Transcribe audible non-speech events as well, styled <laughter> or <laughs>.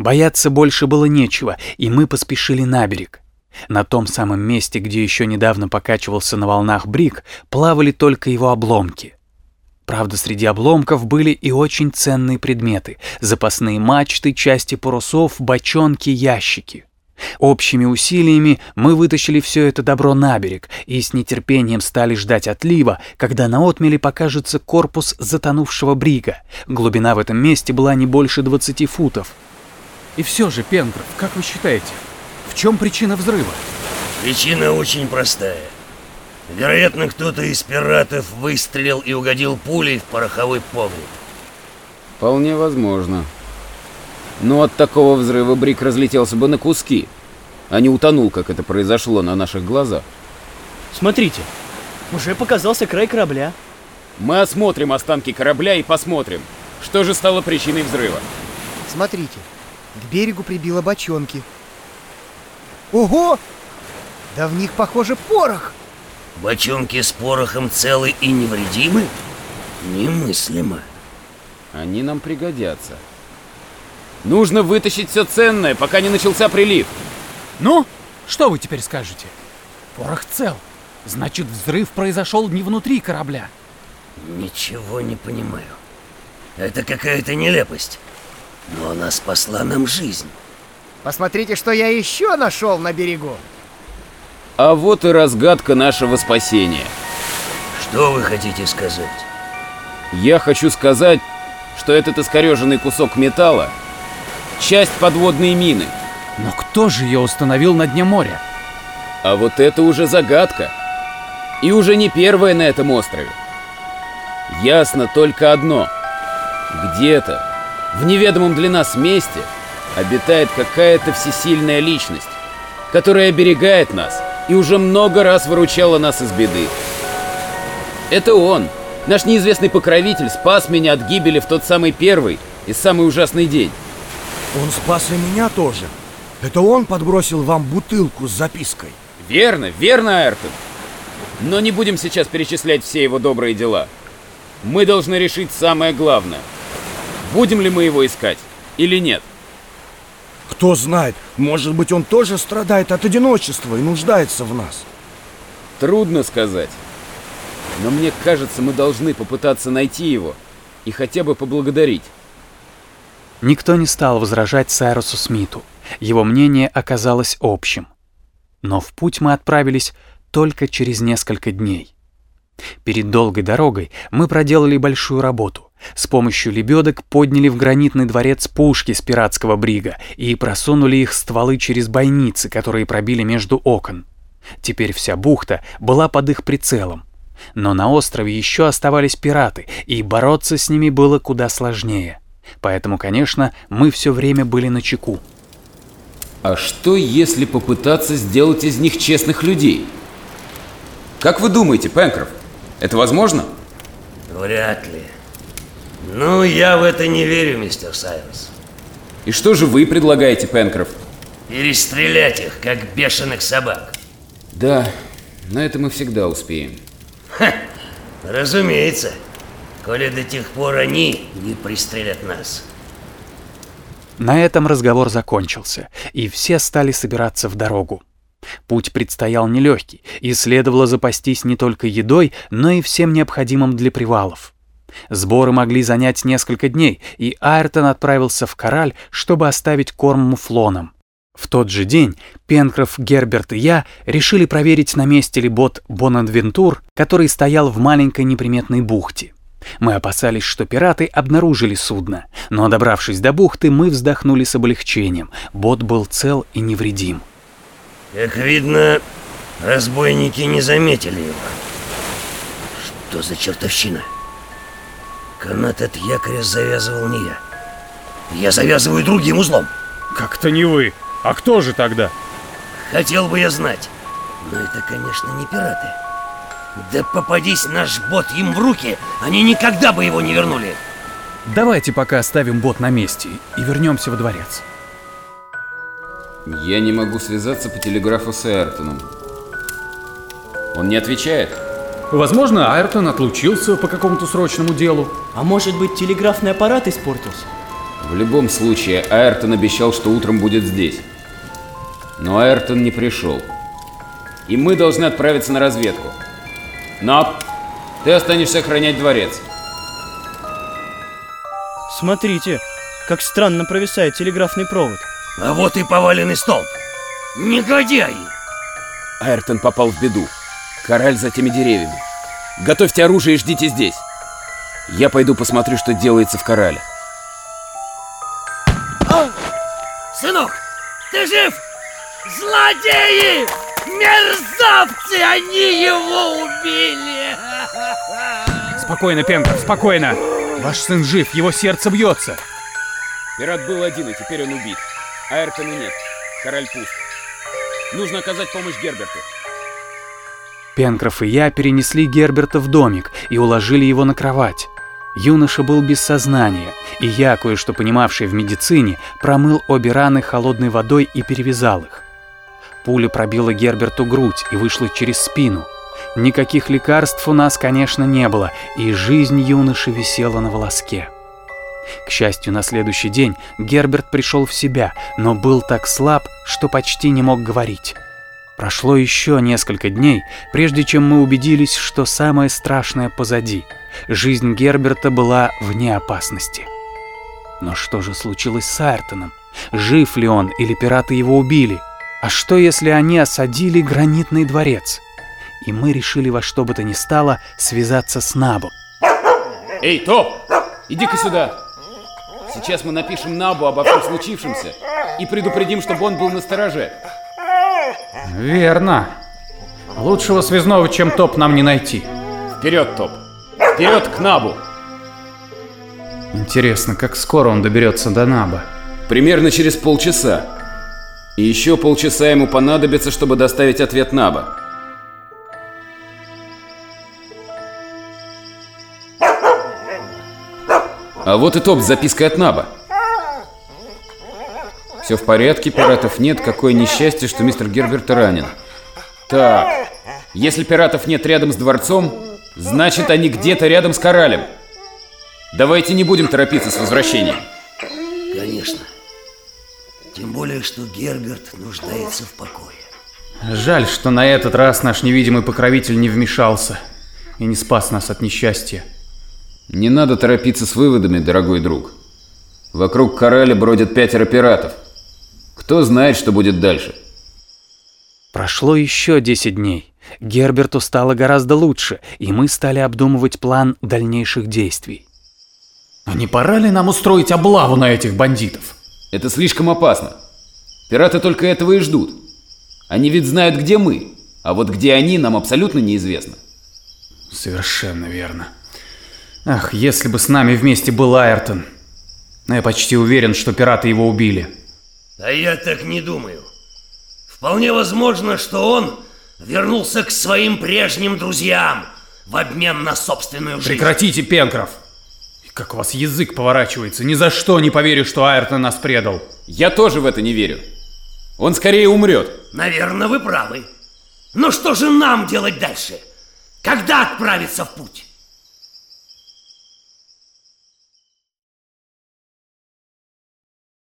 Бояться больше было нечего, и мы поспешили на берег. На том самом месте, где еще недавно покачивался на волнах брик, плавали только его обломки. Правда, среди обломков были и очень ценные предметы — запасные мачты, части парусов, бочонки, ящики. Общими усилиями мы вытащили все это добро на берег и с нетерпением стали ждать отлива, когда на отмеле покажется корпус затонувшего брига. Глубина в этом месте была не больше 20 футов. И все же, Пенкроф, как вы считаете, в чем причина взрыва? Причина очень простая. Вероятно, кто-то из пиратов выстрелил и угодил пулей в пороховой погреб. Вполне возможно. Но от такого взрыва Брик разлетелся бы на куски, а не утонул, как это произошло на наших глазах. Смотрите, уже показался край корабля. Мы осмотрим останки корабля и посмотрим, что же стало причиной взрыва. Смотрите, к берегу прибило бочонки. Ого! Да в них, похоже, порох! Бочонки с порохом целы и невредимы? Немыслимо. Они нам пригодятся. Нужно вытащить все ценное, пока не начался прилив. Ну, что вы теперь скажете? Порох цел. Значит, взрыв произошел не внутри корабля. Ничего не понимаю. Это какая-то нелепость. Но она спасла нам жизнь. Посмотрите, что я еще нашел на берегу. А вот и разгадка нашего спасения. Что вы хотите сказать? Я хочу сказать, что этот искореженный кусок металла — часть подводной мины. Но кто же ее установил на дне моря? А вот это уже загадка. И уже не первая на этом острове. Ясно только одно. Где-то, в неведомом для нас месте, обитает какая-то всесильная личность, которая оберегает нас и уже много раз выручала нас из беды. Это он, наш неизвестный покровитель, спас меня от гибели в тот самый первый и самый ужасный день. Он спас и меня тоже. Это он подбросил вам бутылку с запиской. Верно, верно, Айртон. Но не будем сейчас перечислять все его добрые дела. Мы должны решить самое главное. Будем ли мы его искать или нет? Кто знает, может быть, он тоже страдает от одиночества и нуждается в нас. Трудно сказать. Но мне кажется, мы должны попытаться найти его и хотя бы поблагодарить. Никто не стал возражать Сайрусу Смиту. Его мнение оказалось общим. Но в путь мы отправились только через несколько дней. Перед долгой дорогой мы проделали большую работу. С помощью лебедок подняли в гранитный дворец пушки с пиратского брига и просунули их стволы через бойницы, которые пробили между окон. Теперь вся бухта была под их прицелом. Но на острове еще оставались пираты, и бороться с ними было куда сложнее. Поэтому, конечно, мы все время были на чеку. А что, если попытаться сделать из них честных людей? Как вы думаете, Пенкроф, это возможно? Вряд ли. Ну, я в это не верю, мистер Сайрус. И что же вы предлагаете, Пенкроф? Перестрелять их, как бешеных собак. Да, на это мы всегда успеем. Ха, разумеется. Коли до тех пор они не пристрелят нас. На этом разговор закончился, и все стали собираться в дорогу. Путь предстоял нелегкий, и следовало запастись не только едой, но и всем необходимым для привалов. Сборы могли занять несколько дней, и Айртон отправился в Кораль, чтобы оставить корм муфлонам. В тот же день Пенкроф, Герберт и я решили проверить, на месте ли бот Бонадвентур, который стоял в маленькой неприметной бухте. Мы опасались, что пираты обнаружили судно, но, добравшись до бухты, мы вздохнули с облегчением. Бот был цел и невредим. Как видно, разбойники не заметили его. Что за чертовщина? Канат от якоря завязывал не я. Я завязываю другим узлом. Как-то не вы. А кто же тогда? Хотел бы я знать. Но это, конечно, не пираты. Да попадись наш бот им в руки, они никогда бы его не вернули. Давайте пока оставим бот на месте и вернемся во дворец. Я не могу связаться по телеграфу с Эртоном. Он не отвечает. Возможно, Айртон отлучился по какому-то срочному делу. А может быть, телеграфный аппарат испортился? В любом случае, Айртон обещал, что утром будет здесь. Но Айртон не пришел. И мы должны отправиться на разведку. Но ты останешься охранять дворец. Смотрите, как странно провисает телеграфный провод. А вот и поваленный столб. Негодяи! Айртон попал в беду. Кораль за теми деревьями. Готовьте оружие и ждите здесь. Я пойду посмотрю, что делается в корале. Сынок, ты жив? Злодеи! Мерзавцы! Они его убили! <laughs> Спокойно, Пенков, спокойно. Ваш сын жив, его сердце бьется. Пират был один, и теперь он убит. Айртона нет. Кораль пуст. Нужно оказать помощь Герберту. Пенкроф и я перенесли Герберта в домик и уложили его на кровать. Юноша был без сознания, и я, кое-что понимавший в медицине, промыл обе раны холодной водой и перевязал их. Пуля пробила Герберту грудь и вышла через спину. Никаких лекарств у нас, конечно, не было, и жизнь юноши висела на волоске. К счастью, на следующий день Герберт пришел в себя, но был так слаб, что почти не мог говорить. Прошло еще несколько дней, прежде чем мы убедились, что самое страшное позади. Жизнь Герберта была вне опасности. Но что же случилось с Айртоном? Жив ли он или пираты его убили? А что, если они осадили гранитный дворец? И мы решили во что бы то ни стало связаться с Набом. Эй, Топ! Иди-ка сюда! Сейчас мы напишем Набу обо всем случившемся и предупредим, чтобы он был на стороже. Верно. Лучшего связного, чем топ, нам не найти. Вперед, Топ! Вперед к Набу! Интересно, как скоро он доберется до Наба? Примерно через полчаса. И еще полчаса ему понадобится, чтобы доставить ответ Наба. А вот и топ с запиской от Наба. Все в порядке, пиратов нет, какое несчастье, что мистер Герберт ранен. Так, если пиратов нет рядом с дворцом, значит они где-то рядом с коралем. Давайте не будем торопиться с возвращением. Конечно. Тем более, что Герберт нуждается в покое. Жаль, что на этот раз наш невидимый покровитель не вмешался и не спас нас от несчастья. Не надо торопиться с выводами, дорогой друг. Вокруг кораля бродят пятеро пиратов. Кто знает, что будет дальше? Прошло еще 10 дней. Герберту стало гораздо лучше, и мы стали обдумывать план дальнейших действий. А не пора ли нам устроить облаву на этих бандитов? Это слишком опасно. Пираты только этого и ждут. Они ведь знают, где мы, а вот где они, нам абсолютно неизвестно. Совершенно верно. Ах, если бы с нами вместе был Айртон. Но я почти уверен, что пираты его убили. А я так не думаю. Вполне возможно, что он вернулся к своим прежним друзьям в обмен на собственную жизнь. Прекратите, Пенкроф! Как у вас язык поворачивается, ни за что не поверю, что Айртон нас предал. Я тоже в это не верю. Он скорее умрет. Наверное, вы правы. Но что же нам делать дальше? Когда отправиться в путь?